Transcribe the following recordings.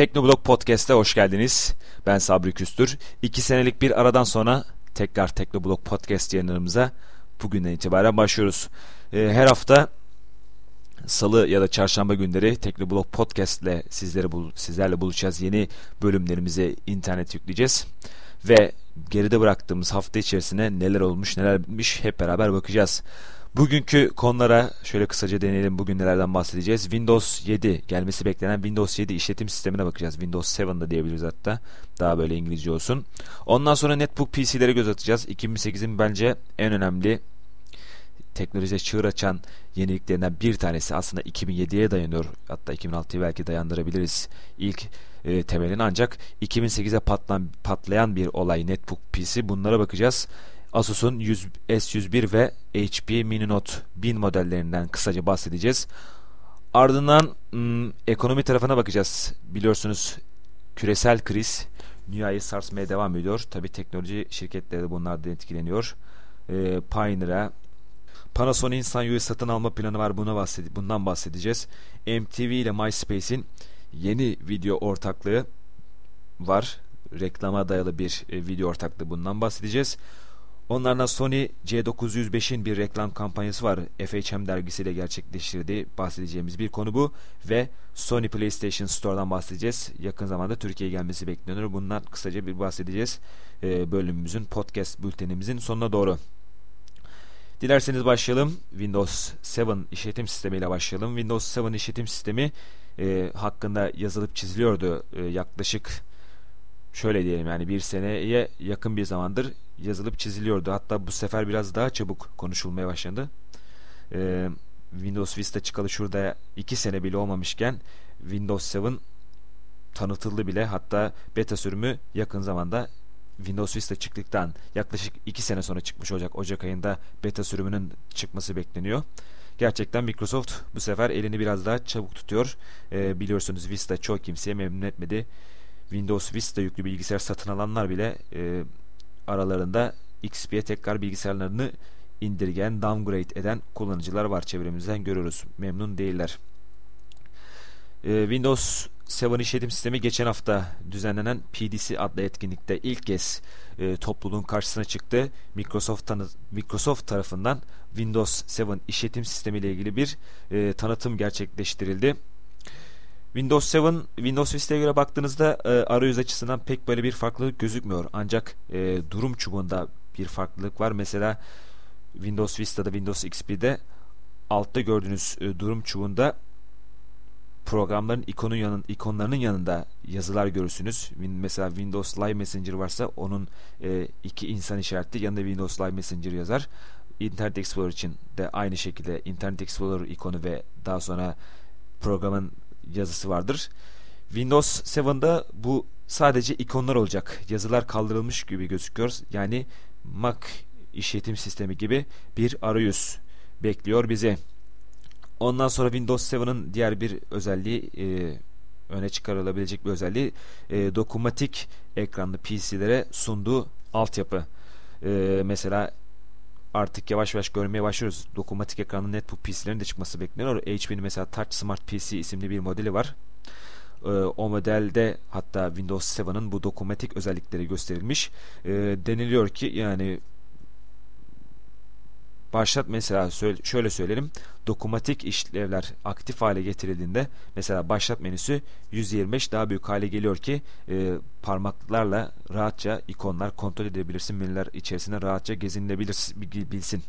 Teknoblog Podcast'e hoş geldiniz. Ben Sabri Küstür. İki senelik bir aradan sonra tekrar Teknoblog Podcast yayınlarımıza bugünden itibaren başlıyoruz. Ee, her hafta Salı ya da Çarşamba günleri Teknoblog Podcast ile sizlere bul sizlerle buluşacağız. Yeni bölümlerimize internet yükleyeceğiz. Ve geride bıraktığımız hafta içerisinde neler olmuş neler bitmiş hep beraber bakacağız. Bugünkü konulara şöyle kısaca deneyelim. Bugün nelerden bahsedeceğiz? Windows 7 gelmesi beklenen Windows 7 işletim sistemine bakacağız. Windows 7 da diyebiliriz hatta. Daha böyle İngilizce olsun. Ondan sonra Netbook PC'lere göz atacağız. 2008'in bence en önemli teknolojiye çığır açan yeniliklerinden bir tanesi aslında 2007'ye dayanıyor. Hatta 2006'ya belki dayandırabiliriz ilk e, temelini ancak 2008'e patlan, patlayan bir olay Netbook PC. Bunlara bakacağız. Asus'un S101 ve HP Mini Note 1000 modellerinden kısaca bahsedeceğiz. Ardından ım, ekonomi tarafına bakacağız. Biliyorsunuz küresel kriz dünyayı sarsmaya devam ediyor. Tabi teknoloji şirketleri de bunlardan etkileniyor. E, Pioneer'a Panasonic'in Sanyu'yu satın alma planı var. Buna bahsede bundan bahsedeceğiz. MTV ile MySpace'in yeni video ortaklığı var. Reklama dayalı bir e, video ortaklığı bundan bahsedeceğiz. Onlardan Sony C905'in bir reklam kampanyası var. FHM dergisiyle gerçekleştirdiği bahsedeceğimiz bir konu bu. Ve Sony PlayStation Store'dan bahsedeceğiz. Yakın zamanda Türkiye'ye gelmesi bekleniyor. Bundan kısaca bir bahsedeceğiz. Ee, bölümümüzün, podcast bültenimizin sonuna doğru. Dilerseniz başlayalım. Windows 7 işletim sistemiyle başlayalım. Windows 7 işletim sistemi e, hakkında yazılıp çiziliyordu e, yaklaşık şöyle diyelim yani bir seneye yakın bir zamandır yazılıp çiziliyordu. Hatta bu sefer biraz daha çabuk konuşulmaya başladı. Ee, Windows Vista çıkalı şurada 2 sene bile olmamışken Windows 7 tanıtıldı bile. Hatta beta sürümü yakın zamanda Windows Vista çıktıktan yaklaşık 2 sene sonra çıkmış olacak. Ocak ayında beta sürümünün çıkması bekleniyor. Gerçekten Microsoft bu sefer elini biraz daha çabuk tutuyor. Ee, biliyorsunuz Vista çok kimseye memnun etmedi. Windows Vista yüklü bilgisayar satın alanlar bile e, aralarında XP'ye tekrar bilgisayarlarını indirgen, downgrade eden kullanıcılar var çevremizden görüyoruz. Memnun değiller. Ee, Windows 7 işletim sistemi geçen hafta düzenlenen PDC adlı etkinlikte ilk kez e, topluluğun karşısına çıktı. Microsoft tanı Microsoft tarafından Windows 7 işletim sistemi ile ilgili bir e, tanıtım gerçekleştirildi. Windows 7, Windows Vista'ya göre baktığınızda e, arayüz açısından pek böyle bir farklılık gözükmüyor. Ancak e, durum çubuğunda bir farklılık var. Mesela Windows Vista'da, Windows XP'de altta gördüğünüz e, durum çubuğunda programların ikonun yanın, ikonlarının yanında yazılar görürsünüz. Mesela Windows Live Messenger varsa onun e, iki insan işareti yanında Windows Live Messenger yazar. Internet Explorer için de aynı şekilde Internet Explorer ikonu ve daha sonra programın yazısı vardır. Windows 7'da bu sadece ikonlar olacak. Yazılar kaldırılmış gibi gözüküyor. Yani Mac işletim sistemi gibi bir arayüz bekliyor bizi. Ondan sonra Windows 7'ın diğer bir özelliği e, öne çıkarılabilecek bir özelliği e, dokunmatik ekranlı PC'lere sunduğu altyapı. E, mesela artık yavaş yavaş görmeye başlıyoruz. Dokunmatik ekranlı netbook PC'lerin de çıkması bekleniyor. HP'nin mesela Touch Smart PC isimli bir modeli var. Ee, o modelde hatta Windows 7'ın bu dokunmatik özellikleri gösterilmiş. Ee, deniliyor ki yani başlat mesela şöyle söyleyelim dokunmatik işlevler aktif hale getirildiğinde mesela başlat menüsü 125 daha büyük hale geliyor ki e, parmaklarla rahatça ikonlar kontrol edebilirsin menüler içerisinde rahatça gezinilebilsin.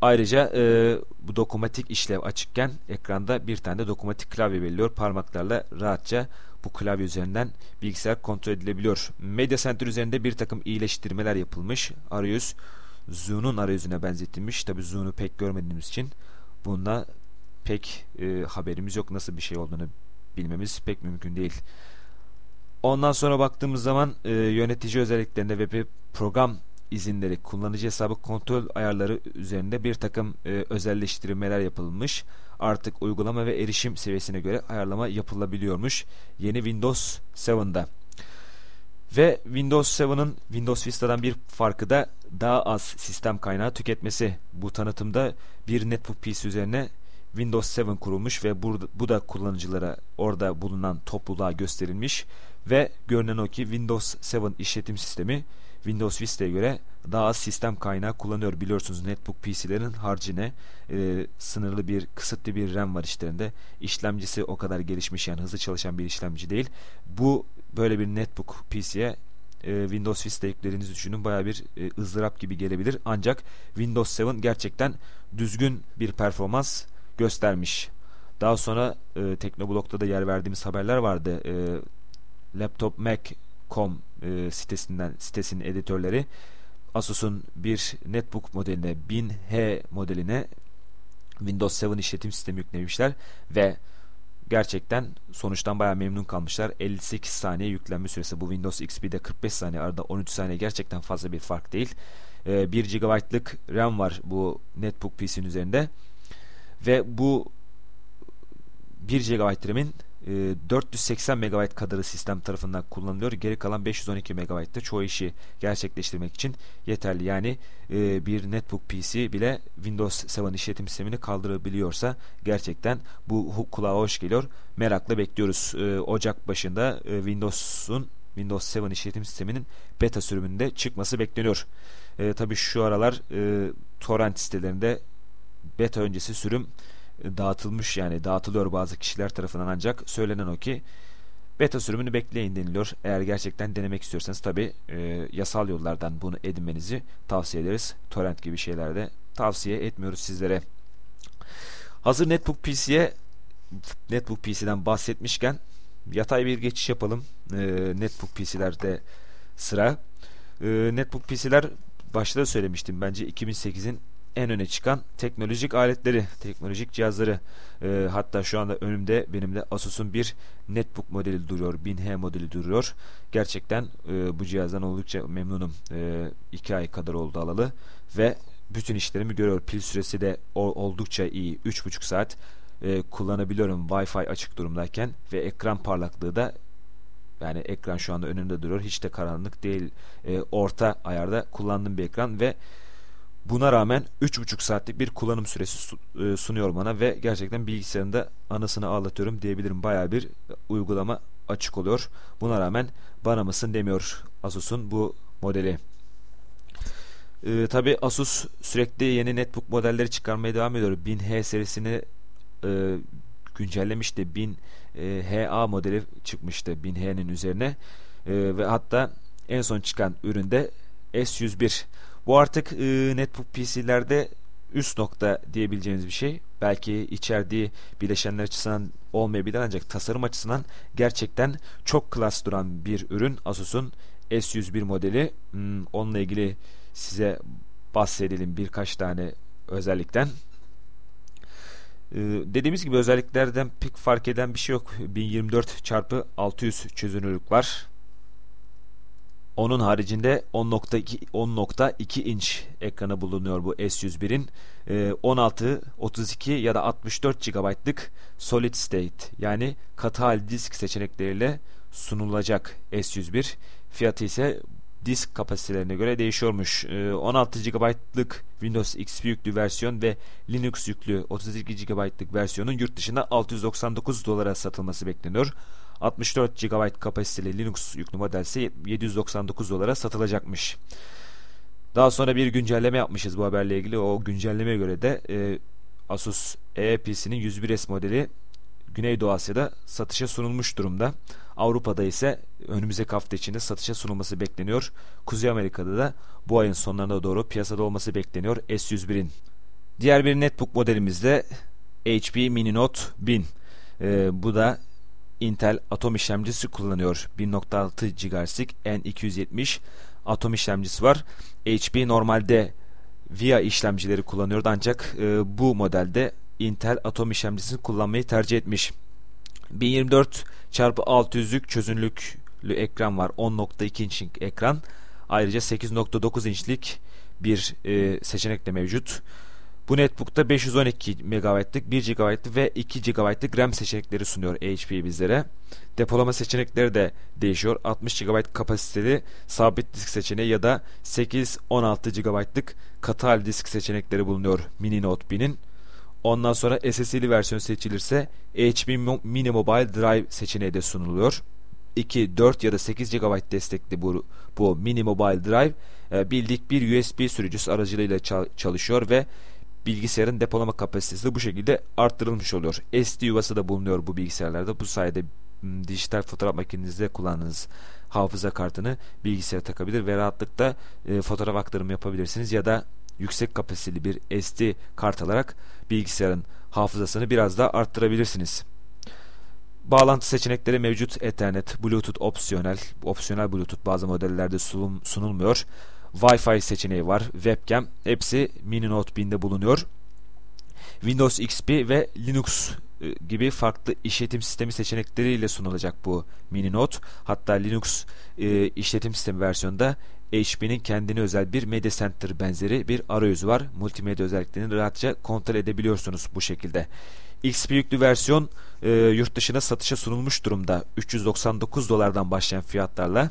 Ayrıca e, bu dokunmatik işlev açıkken ekranda bir tane de dokunmatik klavye belirliyor. Parmaklarla rahatça bu klavye üzerinden bilgisayar kontrol edilebiliyor. Media Center üzerinde bir takım iyileştirmeler yapılmış. Arayüz Zoom'un arayüzüne benzetilmiş. Tabi Zoom'u pek görmediğimiz için bunda pek e, haberimiz yok. Nasıl bir şey olduğunu bilmemiz pek mümkün değil. Ondan sonra baktığımız zaman e, yönetici özelliklerinde ve bir program izinleri, kullanıcı hesabı kontrol ayarları üzerinde bir takım e, özelleştirmeler yapılmış. Artık uygulama ve erişim seviyesine göre ayarlama yapılabiliyormuş. Yeni Windows 7'da. Ve Windows 7'ın Windows Vista'dan bir farkı da daha az sistem kaynağı tüketmesi. Bu tanıtımda bir netbook PC üzerine Windows 7 kurulmuş ve bu, bu da kullanıcılara orada bulunan topluluğa gösterilmiş ve görünen o ki Windows 7 işletim sistemi Windows Vista'ya göre daha az sistem kaynağı kullanıyor. Biliyorsunuz netbook PC'lerin harcine e, sınırlı bir kısıtlı bir RAM var işlerinde. İşlemcisi o kadar gelişmiş yani hızlı çalışan bir işlemci değil. Bu böyle bir netbook PC'ye e, Windows Vista yüklediğinizi düşünün. Baya bir e, ızdırap gibi gelebilir. Ancak Windows 7 gerçekten düzgün bir performans göstermiş. Daha sonra e, Teknoblog'da da yer verdiğimiz haberler vardı. E, Laptop Mac.com e, sitesinden sitesinin editörleri Asus'un bir netbook modeline 1000H modeline Windows 7 işletim sistemi yüklemişler ve gerçekten sonuçtan bayağı memnun kalmışlar. 58 saniye yüklenme süresi bu Windows XP'de 45 saniye arada 13 saniye gerçekten fazla bir fark değil. Ee, 1 GB'lık RAM var bu netbook PC'nin üzerinde ve bu 1 GB RAM'in 480 ee, MB kadarı sistem tarafından kullanılıyor. Geri kalan 512 MB'da çoğu işi gerçekleştirmek için yeterli. Yani e, bir netbook PC bile Windows 7 işletim sistemini kaldırabiliyorsa gerçekten bu kulağa hoş geliyor. Merakla bekliyoruz. Ee, Ocak başında e, Windows'un Windows 7 işletim sisteminin beta sürümünde çıkması bekleniyor. E, tabii şu aralar e, torrent sitelerinde beta öncesi sürüm dağıtılmış yani dağıtılıyor bazı kişiler tarafından ancak söylenen o ki beta sürümünü bekleyin deniliyor. Eğer gerçekten denemek istiyorsanız tabi e, yasal yollardan bunu edinmenizi tavsiye ederiz. Torrent gibi şeylerde tavsiye etmiyoruz sizlere. Hazır Netbook PC'ye Netbook PC'den bahsetmişken yatay bir geçiş yapalım. E, Netbook PC'lerde sıra. E, Netbook PC'ler başta da söylemiştim bence 2008'in en öne çıkan teknolojik aletleri, teknolojik cihazları. E, hatta şu anda önümde benim de Asus'un bir netbook modeli duruyor. 1000H modeli duruyor. Gerçekten e, bu cihazdan oldukça memnunum. E, iki ay kadar oldu alalı ve bütün işlerimi görüyor. Pil süresi de oldukça iyi. 3,5 saat e, kullanabiliyorum Wi-Fi açık durumdayken ve ekran parlaklığı da yani ekran şu anda önümde duruyor. Hiç de karanlık değil. E, orta ayarda kullandığım bir ekran ve Buna rağmen 3,5 saatlik bir kullanım süresi e, sunuyor bana ve gerçekten bilgisayarında anasını ağlatıyorum diyebilirim. Baya bir uygulama açık oluyor. Buna rağmen bana mısın demiyor Asus'un bu modeli. Ee, Tabi Asus sürekli yeni netbook modelleri çıkarmaya devam ediyor. 1000H serisini e, güncellemişti. 1000 e, modeli çıkmıştı 1000H'nin üzerine. E, ve hatta en son çıkan üründe S101 bu artık e, netbook PC'lerde üst nokta diyebileceğimiz bir şey. Belki içerdiği bileşenler açısından olmayabilir ancak tasarım açısından gerçekten çok klas duran bir ürün Asus'un S101 modeli. Hmm, onunla ilgili size bahsedelim birkaç tane özellikten. Ee, dediğimiz gibi özelliklerden pek fark eden bir şey yok. 1024 çarpı 600 çözünürlük var. Onun haricinde 10.2 10.2 inç ekranı bulunuyor bu S101'in. E, 16, 32 ya da 64 GB'lık solid state yani katı hal disk seçenekleriyle sunulacak S101. Fiyatı ise disk kapasitelerine göre değişiyormuş. E, 16 GB'lık Windows XP yüklü versiyon ve Linux yüklü 32 GB'lık versiyonun yurt dışında 699 dolara satılması bekleniyor. 64 GB kapasiteli Linux yüklü model ise 799 dolara satılacakmış. Daha sonra bir güncelleme yapmışız bu haberle ilgili. O güncellemeye göre de e, Asus EPC'nin 101S modeli Güneydoğu Asya'da satışa sunulmuş durumda. Avrupa'da ise önümüzdeki hafta içinde satışa sunulması bekleniyor. Kuzey Amerika'da da bu ayın sonlarına doğru piyasada olması bekleniyor S101'in. Diğer bir netbook modelimiz de HP Mini Note 1000. Ee, bu da Intel Atom işlemcisi kullanıyor. 1.6 GHz'lik N270 Atom işlemcisi var. HP normalde VIA işlemcileri kullanıyordu ancak e, bu modelde Intel Atom işlemcisini kullanmayı tercih etmiş. 1024 x 600'lük çözünürlüklü ekran var. 10.2 inçlik ekran. Ayrıca 8.9 inçlik bir e, seçenek de mevcut. Bu netbook'ta 512 MB'lık, 1 GB'lık ve 2 GB'lık RAM seçenekleri sunuyor HP bizlere. Depolama seçenekleri de değişiyor. 60 GB kapasiteli sabit disk seçeneği ya da 8-16 GB'lık katı hal disk seçenekleri bulunuyor Mini Note 1000'in. Ondan sonra SSD'li versiyon seçilirse HP Mini Mobile Drive seçeneği de sunuluyor. 2, 4 ya da 8 GB destekli bu, bu Mini Mobile Drive e, bildik bir USB sürücüsü aracılığıyla çalışıyor ve bilgisayarın depolama kapasitesi de bu şekilde arttırılmış oluyor. SD yuvası da bulunuyor bu bilgisayarlarda. Bu sayede dijital fotoğraf makinenizde kullandığınız hafıza kartını bilgisayara takabilir ve rahatlıkla e, fotoğraf aktarımı yapabilirsiniz ya da yüksek kapasiteli bir SD kart alarak bilgisayarın hafızasını biraz daha arttırabilirsiniz. Bağlantı seçenekleri mevcut Ethernet, Bluetooth opsiyonel, opsiyonel Bluetooth bazı modellerde sunulmuyor. Wi-Fi seçeneği var, webcam hepsi Mini Note 1000'de bulunuyor. Windows XP ve Linux e, gibi farklı işletim sistemi seçenekleriyle sunulacak bu Mini Note. Hatta Linux e, işletim sistemi versiyonunda HP'nin kendine özel bir Media Center benzeri bir arayüzü var. Multimedya özelliklerini rahatça kontrol edebiliyorsunuz bu şekilde. XP yüklü versiyon e, yurt dışına satışa sunulmuş durumda. 399 dolardan başlayan fiyatlarla.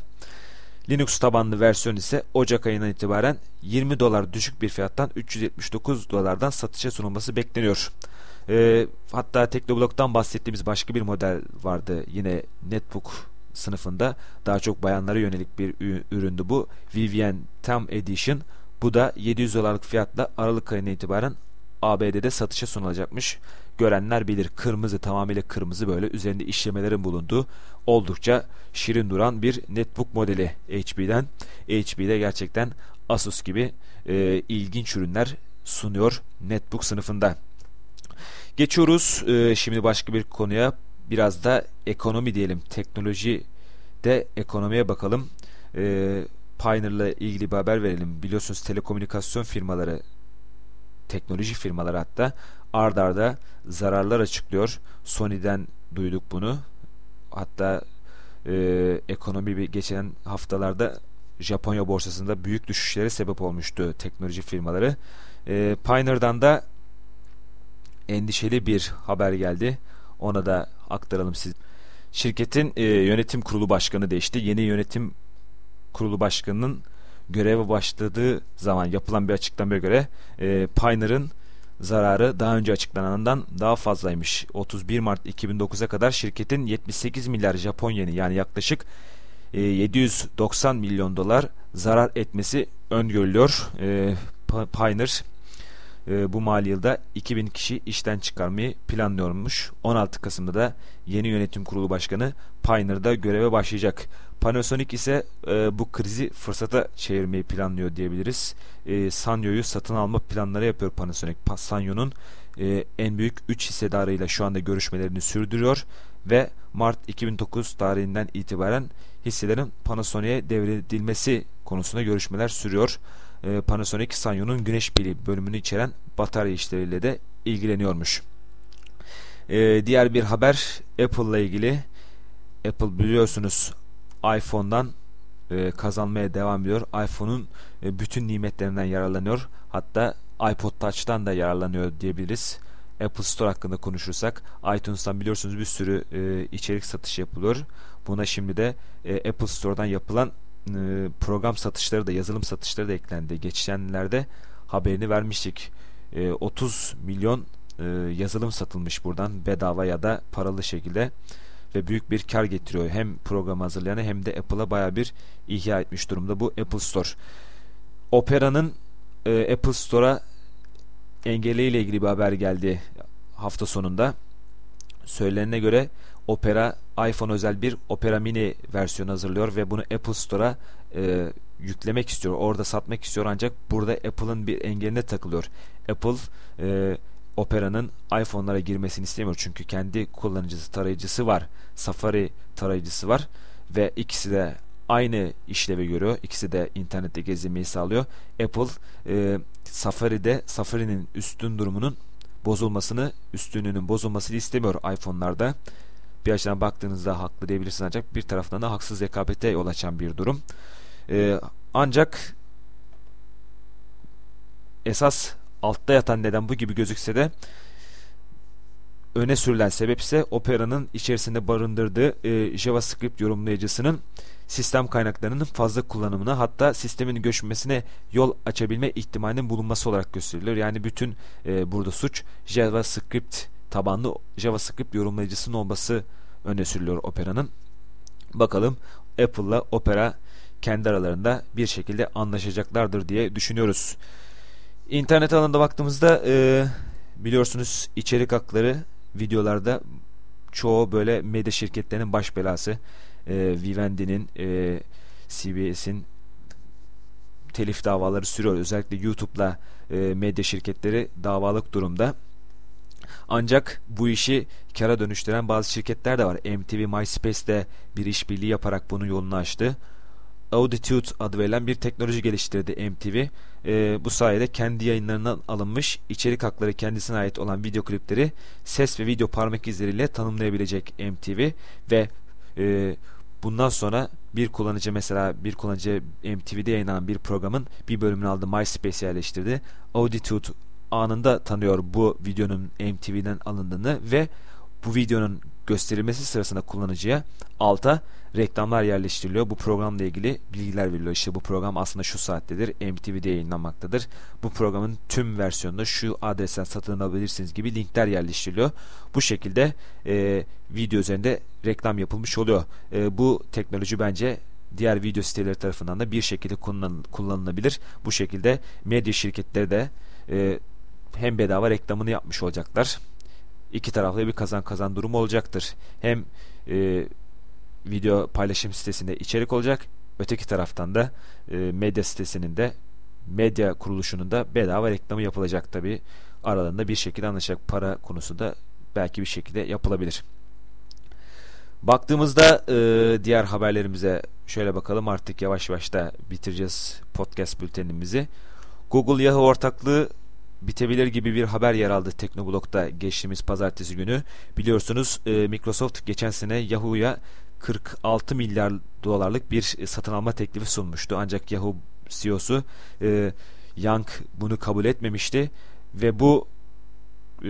Linux tabanlı versiyon ise Ocak ayından itibaren 20 dolar düşük bir fiyattan 379 dolardan satışa sunulması bekleniyor. E, hatta Teknoblog'dan bahsettiğimiz başka bir model vardı. Yine Netbook sınıfında daha çok bayanlara yönelik bir üründü bu. Vivian Tam Edition. Bu da 700 dolarlık fiyatla Aralık ayına itibaren ABD'de satışa sunulacakmış. Görenler bilir kırmızı tamamıyla kırmızı böyle üzerinde işlemelerin bulunduğu oldukça şirin duran bir netbook modeli HP'den. HP'de gerçekten Asus gibi e, ilginç ürünler sunuyor netbook sınıfında. Geçiyoruz e, şimdi başka bir konuya biraz da ekonomi diyelim teknoloji de ekonomiye bakalım. E, Pioneer'la ilgili bir haber verelim. Biliyorsunuz telekomünikasyon firmaları teknoloji firmaları hatta ard arda zararlar açıklıyor. Sony'den duyduk bunu. Hatta e, ekonomi bir geçen haftalarda Japonya borsasında büyük düşüşlere sebep olmuştu teknoloji firmaları. E, Pioneer'dan da endişeli bir haber geldi. Ona da aktaralım siz. Şirketin e, yönetim kurulu başkanı değişti. Yeni yönetim kurulu başkanının göreve başladığı zaman yapılan bir açıklamaya göre e, Pioneer'ın zararı daha önce açıklanandan daha fazlaymış. 31 Mart 2009'a kadar şirketin 78 milyar Japon yeni yani yaklaşık e, 790 milyon dolar zarar etmesi öngörülüyor. E, Pioneer e, bu mali yılda 2000 kişi işten çıkarmayı planlıyormuş. 16 Kasım'da da yeni yönetim kurulu başkanı Pioneer'da göreve başlayacak. Panasonic ise e, bu krizi fırsata çevirmeyi planlıyor diyebiliriz. E, Sanyo'yu satın alma planları yapıyor Panasonic. Sanyo'nun e, en büyük 3 hissedarıyla şu anda görüşmelerini sürdürüyor ve Mart 2009 tarihinden itibaren hisselerin Panasonic'e devredilmesi konusunda görüşmeler sürüyor. E, Panasonic Sanyo'nun güneş pili bölümünü içeren batarya işleriyle de ilgileniyormuş. E, diğer bir haber Apple ile ilgili. Apple biliyorsunuz iPhone'dan e, kazanmaya devam ediyor. iPhone'un e, bütün nimetlerinden yararlanıyor. Hatta iPod Touch'tan da yararlanıyor diyebiliriz. Apple Store hakkında konuşursak iTunes'tan biliyorsunuz bir sürü e, içerik satışı yapılıyor. Buna şimdi de e, Apple Store'dan yapılan e, program satışları da yazılım satışları da eklendi. Geçenlerde haberini vermiştik. E, 30 milyon e, yazılım satılmış buradan bedava ya da paralı şekilde ve büyük bir kar getiriyor. Hem program hazırlayanı hem de Apple'a baya bir ihya etmiş durumda bu Apple Store. Opera'nın e, Apple Store'a engeliyle ilgili bir haber geldi hafta sonunda. Söylenene göre Opera iPhone özel bir Opera Mini versiyonu hazırlıyor ve bunu Apple Store'a e, yüklemek istiyor. Orada satmak istiyor ancak burada Apple'ın bir engeline takılıyor. Apple e, Opera'nın iPhone'lara girmesini istemiyor. Çünkü kendi kullanıcısı tarayıcısı var. Safari tarayıcısı var ve ikisi de aynı işlevi görüyor. İkisi de internette gezinmeyi sağlıyor. Apple e, Safari'de Safari'nin üstün durumunun bozulmasını, üstünlüğünün bozulmasını istemiyor iPhone'larda. Bir açıdan baktığınızda haklı diyebilirsiniz ancak bir taraftan da haksız rekabete yol açan bir durum. E, ancak esas altta yatan neden bu gibi gözükse de öne sürülen sebep ise Opera'nın içerisinde barındırdığı e, JavaScript yorumlayıcısının sistem kaynaklarının fazla kullanımına hatta sistemin göçmesine yol açabilme ihtimalinin bulunması olarak gösteriliyor. Yani bütün e, burada suç JavaScript tabanlı JavaScript yorumlayıcısının olması öne sürülüyor Opera'nın. Bakalım Apple'la Opera kendi aralarında bir şekilde anlaşacaklardır diye düşünüyoruz. İnternet alanında baktığımızda e, biliyorsunuz içerik hakları videolarda çoğu böyle medya şirketlerinin baş belası. E, Vivendi'nin, e, CBS'in telif davaları sürüyor. Özellikle YouTube'la e, medya şirketleri davalık durumda. Ancak bu işi kara dönüştüren bazı şirketler de var. MTV MySpace'de bir işbirliği yaparak bunun yolunu açtı. Auditude adı verilen bir teknoloji geliştirdi MTV. E, bu sayede kendi yayınlarından alınmış içerik hakları kendisine ait olan video klipleri ses ve video parmak izleriyle tanımlayabilecek MTV ve e, bundan sonra bir kullanıcı mesela bir kullanıcı MTV'de yayınlanan bir programın bir bölümünü aldı MySpace yerleştirdi. Auditude anında tanıyor bu videonun MTV'den alındığını ve bu videonun gösterilmesi sırasında kullanıcıya alta reklamlar yerleştiriliyor. Bu programla ilgili bilgiler veriliyor. İşte bu program aslında şu saattedir. MTV'de yayınlanmaktadır. Bu programın tüm versiyonunu şu adresten satın alabilirsiniz gibi linkler yerleştiriliyor. Bu şekilde e, video üzerinde reklam yapılmış oluyor. E, bu teknoloji bence diğer video siteleri tarafından da bir şekilde kullanılabilir. Bu şekilde medya şirketleri de e, hem bedava reklamını yapmış olacaklar. İki taraflı bir kazan kazan durum olacaktır. Hem e, video paylaşım sitesinde içerik olacak. Öteki taraftan da e, medya sitesinin de medya kuruluşunun da bedava reklamı yapılacak tabi. Aralarında bir şekilde anlaşacak para konusu da belki bir şekilde yapılabilir. Baktığımızda e, diğer haberlerimize şöyle bakalım artık yavaş yavaş da bitireceğiz podcast bültenimizi. Google Yahoo ortaklığı bitebilir gibi bir haber yer aldı Teknoblog'da geçtiğimiz pazartesi günü. Biliyorsunuz e, Microsoft geçen sene Yahoo'ya 46 milyar dolarlık bir e, satın alma teklifi sunmuştu. Ancak Yahoo CEO'su e, Young bunu kabul etmemişti ve bu e,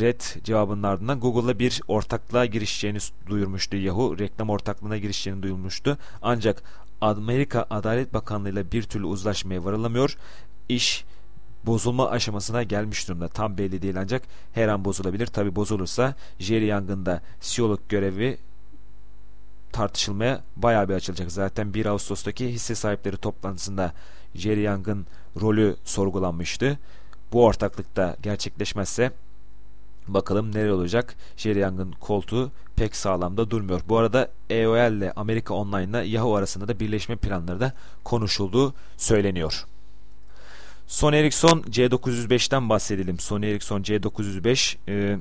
red cevabının ardından Google'la bir ortaklığa girişeceğini duyurmuştu. Yahoo reklam ortaklığına girişeceğini duyurmuştu. Ancak Amerika Adalet Bakanlığı ile bir türlü uzlaşmaya varılamıyor. İş bozulma aşamasına gelmiş durumda. Tam belli değil ancak her an bozulabilir. Tabi bozulursa Jerry Young'ın CEO'luk görevi tartışılmaya bayağı bir açılacak. Zaten 1 Ağustos'taki hisse sahipleri toplantısında Jerry Young'ın rolü sorgulanmıştı. Bu ortaklıkta gerçekleşmezse bakalım neler olacak. Jerry Young'ın koltuğu pek sağlamda durmuyor. Bu arada EOL ile Amerika Online ile Yahoo arasında da birleşme planları da konuşulduğu söyleniyor. Sony Ericsson C905'ten bahsedelim. Sony Ericsson C905 e,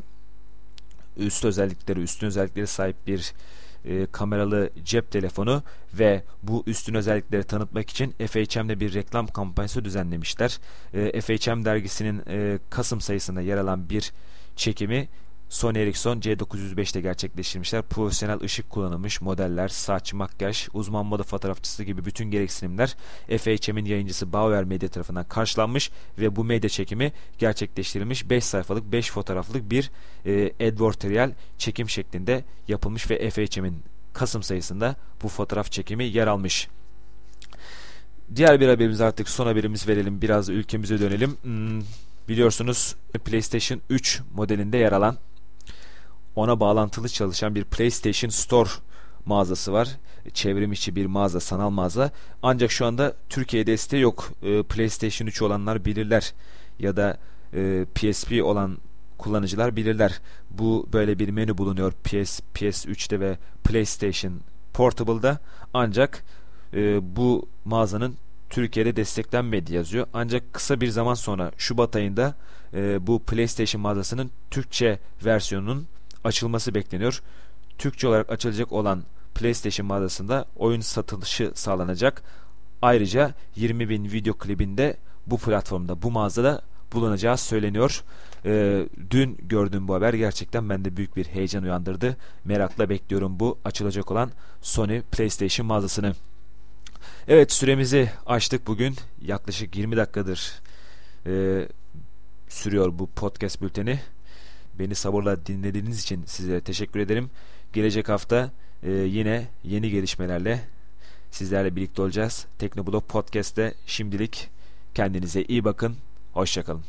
üst özellikleri, üstün özellikleri sahip bir e, kameralı cep telefonu ve bu üstün özellikleri tanıtmak için FHM'de bir reklam kampanyası düzenlemişler. E, FHM dergisinin e, Kasım sayısında yer alan bir çekimi Sony Ericsson C905'te gerçekleştirmişler. Profesyonel ışık kullanılmış modeller, saç, makyaj, uzman moda fotoğrafçısı gibi bütün gereksinimler FHM'in yayıncısı Bauer Media tarafından karşılanmış ve bu medya çekimi gerçekleştirilmiş 5 sayfalık 5 fotoğraflık bir e, advertorial çekim şeklinde yapılmış ve FHM'in Kasım sayısında bu fotoğraf çekimi yer almış. Diğer bir haberimiz artık son haberimiz verelim. Biraz ülkemize dönelim. Hmm, biliyorsunuz PlayStation 3 modelinde yer alan ona bağlantılı çalışan bir PlayStation Store mağazası var. Çevrim içi bir mağaza, sanal mağaza. Ancak şu anda Türkiye desteği yok. E, PlayStation 3 olanlar bilirler ya da e, PSP olan kullanıcılar bilirler. Bu böyle bir menü bulunuyor PS PS3'te ve PlayStation Portable'da. Ancak e, bu mağazanın Türkiye'de desteklenmedi yazıyor. Ancak kısa bir zaman sonra Şubat ayında e, bu PlayStation mağazasının Türkçe versiyonunun açılması bekleniyor. Türkçe olarak açılacak olan PlayStation mağazasında oyun satılışı sağlanacak. Ayrıca 20 bin video klibinde bu platformda, bu mağazada bulunacağı söyleniyor. Ee, dün gördüğüm bu haber gerçekten bende büyük bir heyecan uyandırdı. Merakla bekliyorum bu açılacak olan Sony PlayStation mağazasını. Evet süremizi açtık bugün. Yaklaşık 20 dakikadır e, sürüyor bu podcast bülteni. Beni sabırla dinlediğiniz için sizlere teşekkür ederim. Gelecek hafta e, yine yeni gelişmelerle sizlerle birlikte olacağız. Teknoblog Podcast'te şimdilik kendinize iyi bakın. Hoşçakalın.